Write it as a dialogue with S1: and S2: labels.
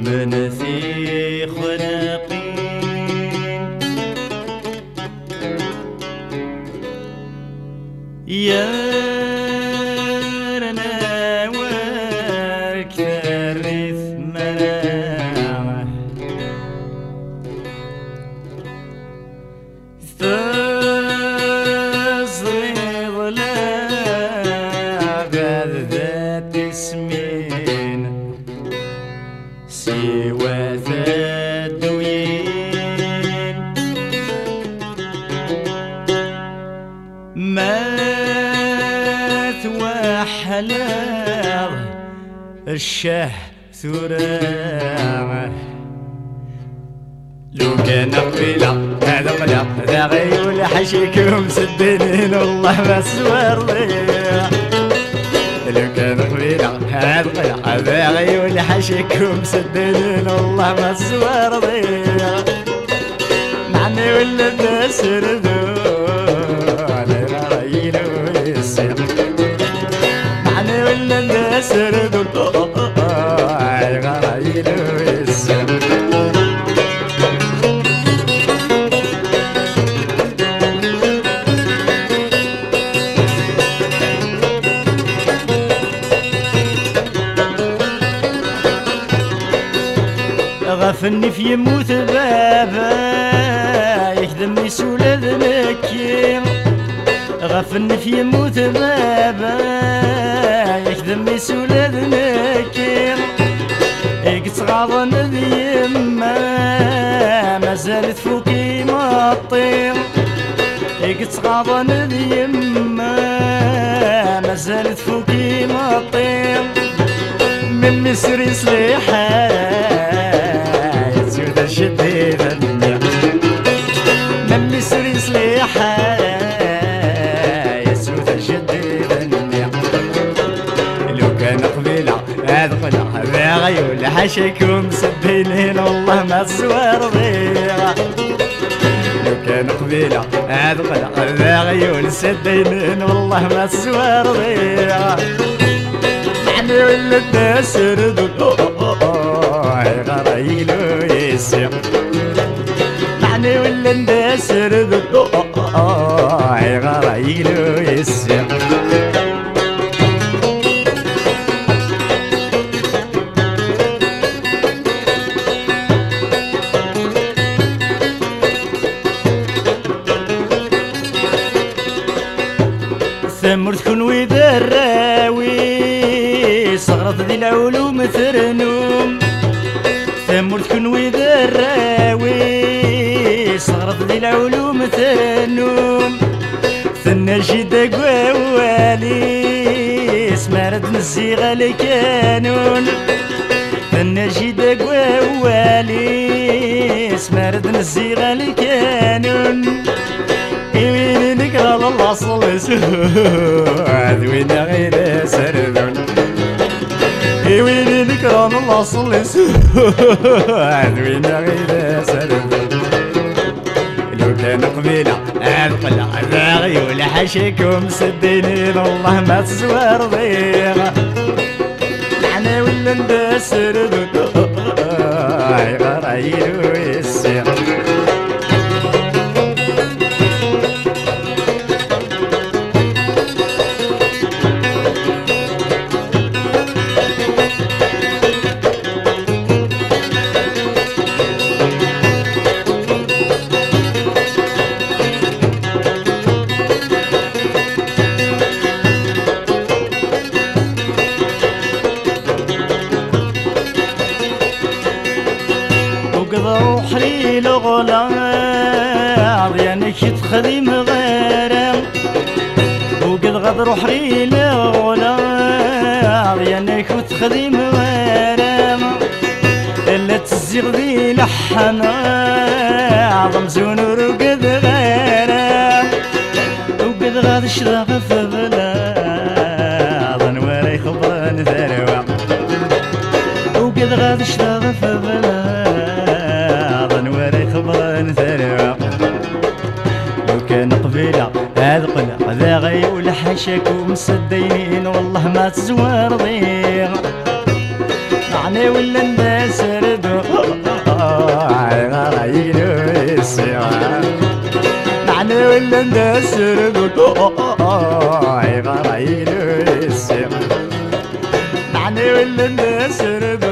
S1: من ثيخنا الشه ثرامه لو كان قبيلة هذا قلق ذا غيول حشيكم سدنين والله ما سوار لو كان قبيلة هذا قلق ذا غيول حشيكم سدنين والله ما سوار ضيع معني ولا الناس ردوا في يموت بابا يخدم يسول ذنكي. غفني في يموت بابا يخدم يسول ذنكي. غاضن ذي يما ما زالت فوقي ما طير يقص غاضن ذي يما ما زالت فوقي ما طير من مصر صليحة قلع ذا غيول حشيكم مسبينين والله ما الزوار ضيعة. لو كان قبيلة هذا قلع ذا غيول سدينين والله ما الزوار ضيعة. يعني ولا الناس ردوا غرايل ويسير يعني ولا الناس ردوا غرايل ثمر تكون وذا الراوي صغرت ذي العلوم ثرنوم. ثمر تكون وذا الراوي صغرت ذي العلوم ثرنوم. ثنا جدا قوالي سمارد نزيغ ثنا جدا قوالي سمارد نزيغ الكانون للاصل سعد وين غير سردون وين نقرا للاصل سعد وين غير سردون لو كان قبيلة القلع الراغي ولا حشيكم سدينين والله ما تزوار ضيغة. نحنا ولا نداس ردود غرايل ويسير يعني تخدم غيره وقد غد روح لي لغلاض يعني تخدم غيره. إلا تزيغ ذي لحنا عظم زونور وقد غيره. وقد غاد شراغ في بلاد وري خبران ثروة وقد غاد شراغ في ولا ذاغي ولا حاشاك ومسدينين والله ما تزور ضيغ معني ولا الناس ردو معني ولا الناس ردو معني ولا الناس ردوا